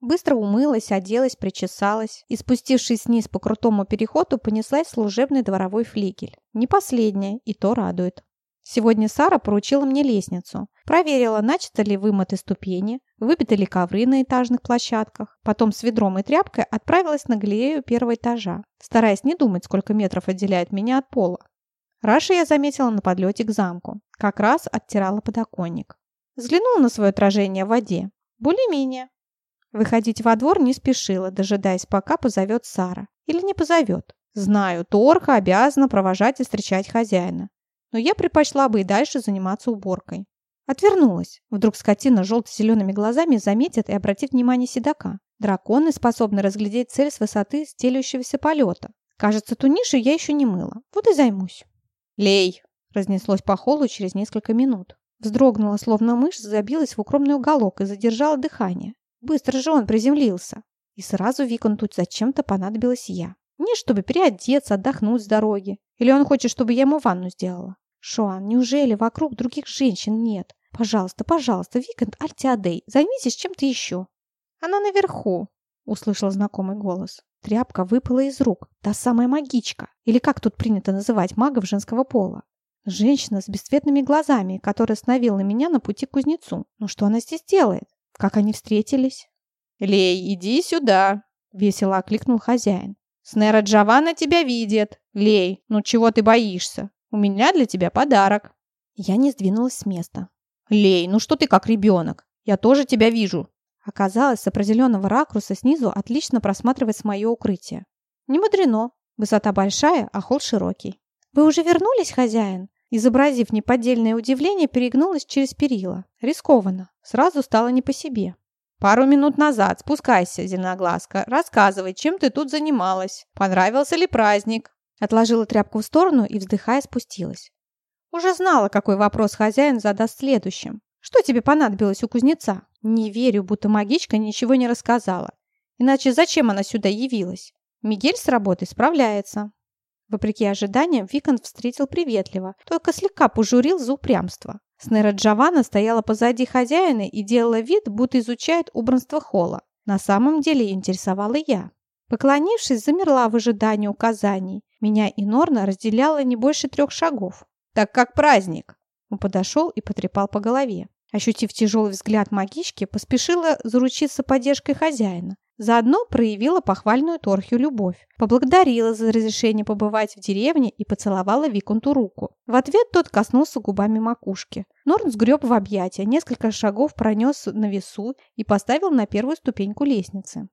Быстро умылась, оделась, причесалась и, спустившись вниз по крутому переходу, понеслась служебный дворовой флигель. Не последняя, и то радует. Сегодня Сара поручила мне лестницу. Проверила, начато ли вымыты ступени, выбиты ли ковры на этажных площадках. Потом с ведром и тряпкой отправилась на галерею первого этажа, стараясь не думать, сколько метров отделяет меня от пола. Раша я заметила на подлете к замку. Как раз оттирала подоконник. Взглянула на свое отражение в воде. Более-менее. Выходить во двор не спешила, дожидаясь, пока позовет Сара. Или не позовет. Знаю, Торха обязана провожать и встречать хозяина. Но я предпочла бы и дальше заниматься уборкой. Отвернулась. Вдруг скотина желто-зелеными глазами заметит и обратит внимание седока. Драконы способны разглядеть цель с высоты стелющегося полета. Кажется, ту нишу я еще не мыла. Вот и займусь. «Лей!» – разнеслось по холлу через несколько минут. Вздрогнула, словно мышь, забилась в укромный уголок и задержала дыхание. Быстро же он приземлился. И сразу Виконту зачем-то понадобилась я. Не чтобы переодеться, отдохнуть с дороги. Или он хочет, чтобы я ему ванну сделала. Шуан, неужели вокруг других женщин нет? Пожалуйста, пожалуйста, Виконт Альтиадей, займитесь чем-то еще. Она наверху, услышал знакомый голос. Тряпка выпала из рук. Та самая магичка. Или как тут принято называть магов женского пола. Женщина с бесцветными глазами, которая остановила меня на пути к кузнецу. Ну что она здесь делает? Как они встретились? «Лей, иди сюда!» — весело окликнул хозяин. «Снера Джованна тебя видит! Лей, ну чего ты боишься? У меня для тебя подарок!» Я не сдвинулась с места. «Лей, ну что ты как ребенок? Я тоже тебя вижу!» Оказалось, с определенного ракурса снизу отлично просматривается мое укрытие. Не мудрено. Высота большая, а холл широкий. «Вы уже вернулись, хозяин?» Изобразив неподдельное удивление, перегнулась через перила. Рискованно. Сразу стало не по себе. «Пару минут назад. Спускайся, зеленоглазка. Рассказывай, чем ты тут занималась. Понравился ли праздник?» Отложила тряпку в сторону и, вздыхая, спустилась. Уже знала, какой вопрос хозяин задаст следующим. «Что тебе понадобилось у кузнеца?» Не верю, будто магичка ничего не рассказала. Иначе зачем она сюда явилась? Мигель с работой справляется. Вопреки ожиданиям, Викант встретил приветливо, только слегка пожурил за упрямство. Снера Джованна стояла позади хозяина и делала вид, будто изучает убранство холла. На самом деле интересовала я. Поклонившись, замерла в ожидании указаний. Меня и Норна разделяло не больше трех шагов. «Так как праздник!» Он подошел и потрепал по голове. Ощутив тяжелый взгляд магички, поспешила заручиться поддержкой хозяина. Заодно проявила похвальную Торхию любовь. Поблагодарила за разрешение побывать в деревне и поцеловала Виконту руку. В ответ тот коснулся губами макушки. Норн сгреб в объятия, несколько шагов пронес на весу и поставил на первую ступеньку лестницы.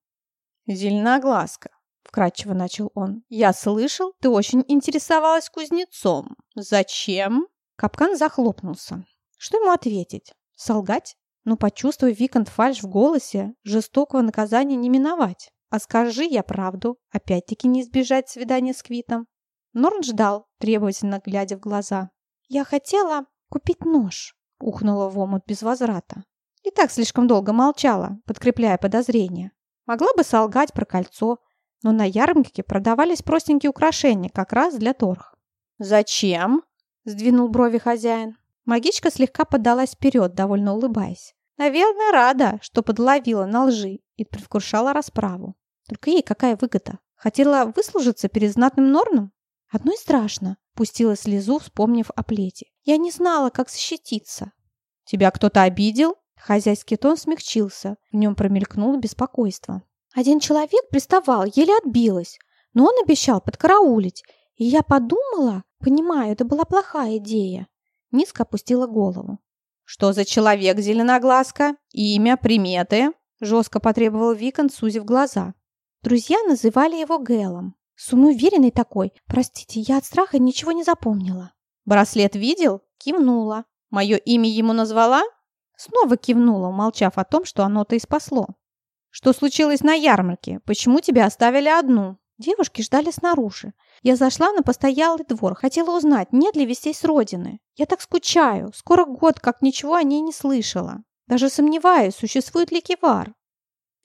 «Зеленоглазка», — вкратчиво начал он, — «я слышал, ты очень интересовалась кузнецом. Зачем?» Капкан захлопнулся. Что ему ответить? Солгать? Но почувствуя Викант фальшь в голосе, жестокого наказания не миновать. А скажи я правду, опять-таки не избежать свидания с Квитом. Норн ждал, требовательно глядя в глаза. «Я хотела купить нож», — ухнула в омут без возврата. И так слишком долго молчала, подкрепляя подозрения. Могла бы солгать про кольцо, но на ярмарке продавались простенькие украшения, как раз для торг. «Зачем?» — сдвинул брови хозяин. Магичка слегка подалась вперед, довольно улыбаясь. Наверное, рада, что подловила на лжи и предвкушала расправу. Только ей какая выгода? Хотела выслужиться перед знатным Норном? Одно и страшно. Пустила слезу, вспомнив о плете. Я не знала, как защититься. Тебя кто-то обидел? Хозяйский тон смягчился. В нем промелькнуло беспокойство. Один человек приставал, еле отбилась. Но он обещал подкараулить. И я подумала, понимаю, это была плохая идея. Низко опустила голову. «Что за человек, зеленоглазка? Имя, приметы?» Жестко потребовал Викон, сузив глаза. Друзья называли его Гэлом. Самоуверенный такой. Простите, я от страха ничего не запомнила. «Браслет видел?» Кивнула. «Мое имя ему назвала?» Снова кивнула, умолчав о том, что оно-то и спасло. «Что случилось на ярмарке? Почему тебя оставили одну?» Девушки ждали снаружи. Я зашла на постоялый двор, хотела узнать, нет ли вестей с родины. Я так скучаю. Скоро год, как ничего о ней не слышала. Даже сомневаюсь, существует ли кивар.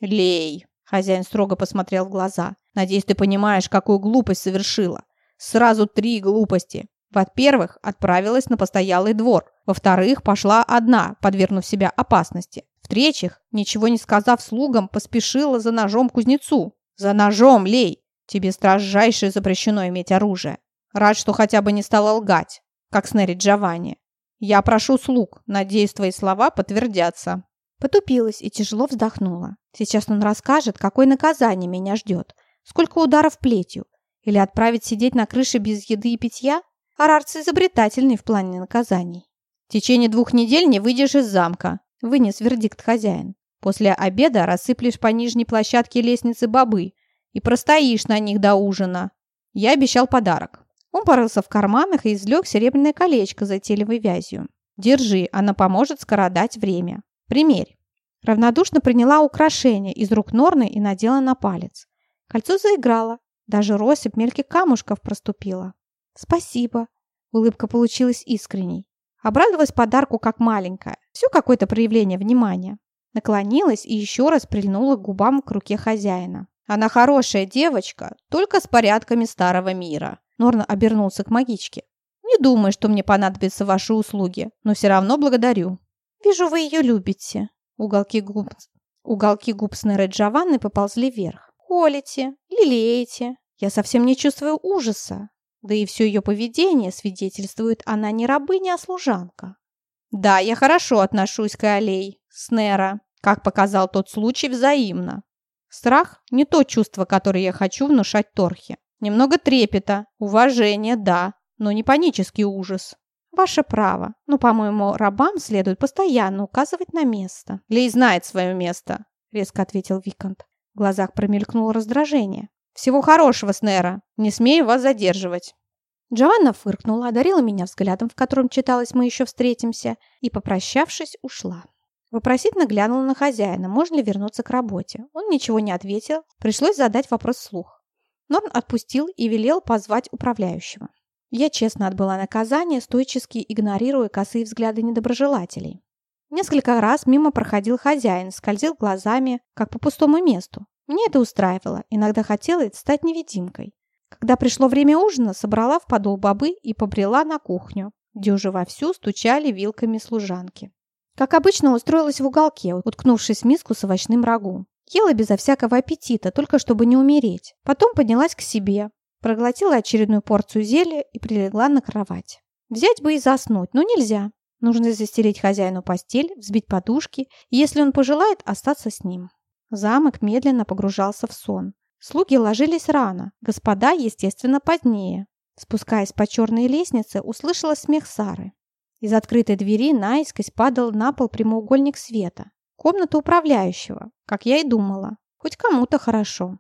Лей, хозяин строго посмотрел в глаза. Надеюсь, ты понимаешь, какую глупость совершила. Сразу три глупости. Во-первых, отправилась на постоялый двор. Во-вторых, пошла одна, подвергнув себя опасности. В-третьих, ничего не сказав слугам, поспешила за ножом кузнецу. «За ножом, лей! Тебе строжайше запрещено иметь оружие. Рад, что хотя бы не стала лгать, как Снерри Джованни. Я прошу слуг, надеюсь, твои слова подтвердятся». Потупилась и тяжело вздохнула. Сейчас он расскажет, какое наказание меня ждет. Сколько ударов плетью. Или отправить сидеть на крыше без еды и питья? Арарцы изобретательный в плане наказаний. В течение двух недель не выйдешь из замка, вынес вердикт хозяин. После обеда рассыплешь по нижней площадке лестницы бобы и простоишь на них до ужина. Я обещал подарок. Он порылся в карманах и извлек серебряное колечко за телевой вязью. Держи, она поможет скородать время. Примерь. Равнодушно приняла украшение из рук Норны и надела на палец. Кольцо заиграло, даже россыпь мелких камушков проступила. «Спасибо!» Улыбка получилась искренней. Обрадовалась подарку как маленькая. Все какое-то проявление внимания. Наклонилась и еще раз прильнула к губам к руке хозяина. «Она хорошая девочка, только с порядками старого мира». Норна обернулся к магичке. «Не думаю, что мне понадобятся ваши услуги, но все равно благодарю». «Вижу, вы ее любите». Уголки губ, уголки губ Снеры Джованны поползли вверх. «Холите, лелеете. Я совсем не чувствую ужаса. Да и все ее поведение свидетельствует, она не рабыня, а служанка». «Да, я хорошо отношусь к Алей, Снера, как показал тот случай взаимно. Страх – не то чувство, которое я хочу внушать Торхе. Немного трепета, уважения, да, но не панический ужас. «Ваше право, но, по-моему, рабам следует постоянно указывать на место». «Лей знает свое место», — резко ответил Викант. В глазах промелькнуло раздражение. «Всего хорошего, Снера. Не смею вас задерживать». Джованна фыркнула, одарила меня взглядом, в котором читалось «Мы еще встретимся», и, попрощавшись, ушла. Вопросительно глянула на хозяина, можно ли вернуться к работе. Он ничего не ответил, пришлось задать вопрос вслух. Норн отпустил и велел позвать управляющего. Я честно отбыла наказание, стойчески игнорируя косые взгляды недоброжелателей. Несколько раз мимо проходил хозяин, скользил глазами, как по пустому месту. Мне это устраивало, иногда хотелось стать невидимкой. Когда пришло время ужина, собрала в подол бобы и побрела на кухню, где уже вовсю стучали вилками служанки. Как обычно, устроилась в уголке, уткнувшись в миску с овощным рагу. Ела безо всякого аппетита, только чтобы не умереть. Потом поднялась к себе, Проглотила очередную порцию зелья и прилегла на кровать. Взять бы и заснуть, но нельзя. Нужно застелить хозяину постель, взбить подушки, и если он пожелает, остаться с ним. Замок медленно погружался в сон. Слуги ложились рано, господа, естественно, позднее. Спускаясь по черной лестнице, услышала смех Сары. Из открытой двери наискось падал на пол прямоугольник света. Комната управляющего, как я и думала. Хоть кому-то хорошо.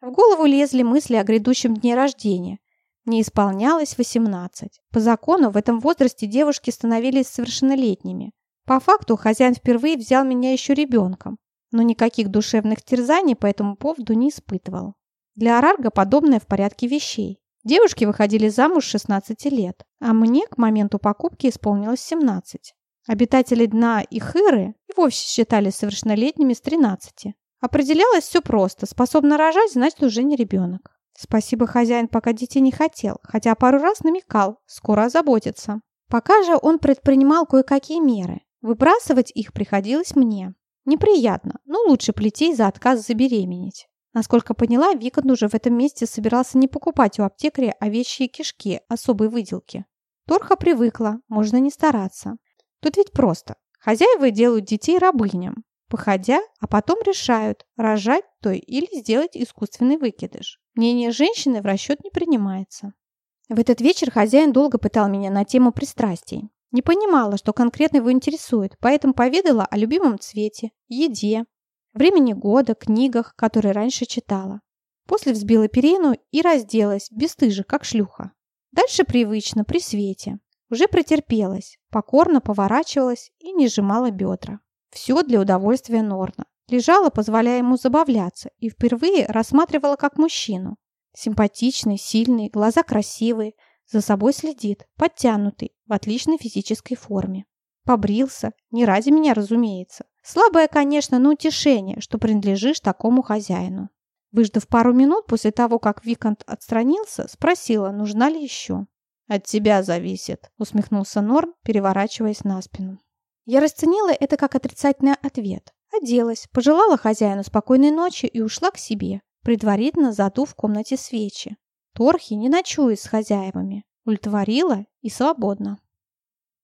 В голову лезли мысли о грядущем дне рождения. Мне исполнялось 18. По закону в этом возрасте девушки становились совершеннолетними. По факту хозяин впервые взял меня еще ребенком, но никаких душевных терзаний по этому поводу не испытывал. Для Арарга подобное в порядке вещей. Девушки выходили замуж 16 лет, а мне к моменту покупки исполнилось 17. Обитатели дна и хыры и вовсе считали совершеннолетними с 13. Определялось все просто. Способна рожать, значит, уже не ребенок. Спасибо, хозяин пока детей не хотел, хотя пару раз намекал, скоро озаботится. Пока же он предпринимал кое-какие меры. Выбрасывать их приходилось мне. Неприятно, но лучше плетей за отказ забеременеть. Насколько поняла, Виканд уже в этом месте собирался не покупать у аптекаря овечьи кишки особой выделки. Торха привыкла, можно не стараться. Тут ведь просто. Хозяева делают детей рабыням походя, а потом решают, рожать той или сделать искусственный выкидыш. Мнение женщины в расчет не принимается. В этот вечер хозяин долго пытал меня на тему пристрастий. Не понимала, что конкретно его интересует, поэтому поведала о любимом цвете, еде, времени года, книгах, которые раньше читала. После взбила перину и разделась, бесстыже, как шлюха. Дальше привычно, при свете. Уже претерпелась, покорно поворачивалась и не сжимала бедра. Все для удовольствия Норна. Лежала, позволяя ему забавляться, и впервые рассматривала как мужчину. Симпатичный, сильный, глаза красивые, за собой следит, подтянутый, в отличной физической форме. Побрился, не ради меня, разумеется. Слабое, конечно, но утешение, что принадлежишь такому хозяину. Выждав пару минут после того, как Викант отстранился, спросила, нужна ли еще. «От тебя зависит», — усмехнулся Норн, переворачиваясь на спину. Я расценила это как отрицательный ответ. Оделась, пожелала хозяину спокойной ночи и ушла к себе, предварительно задув в комнате свечи. Торхи не ночует с хозяевами. Ультворила и свободно.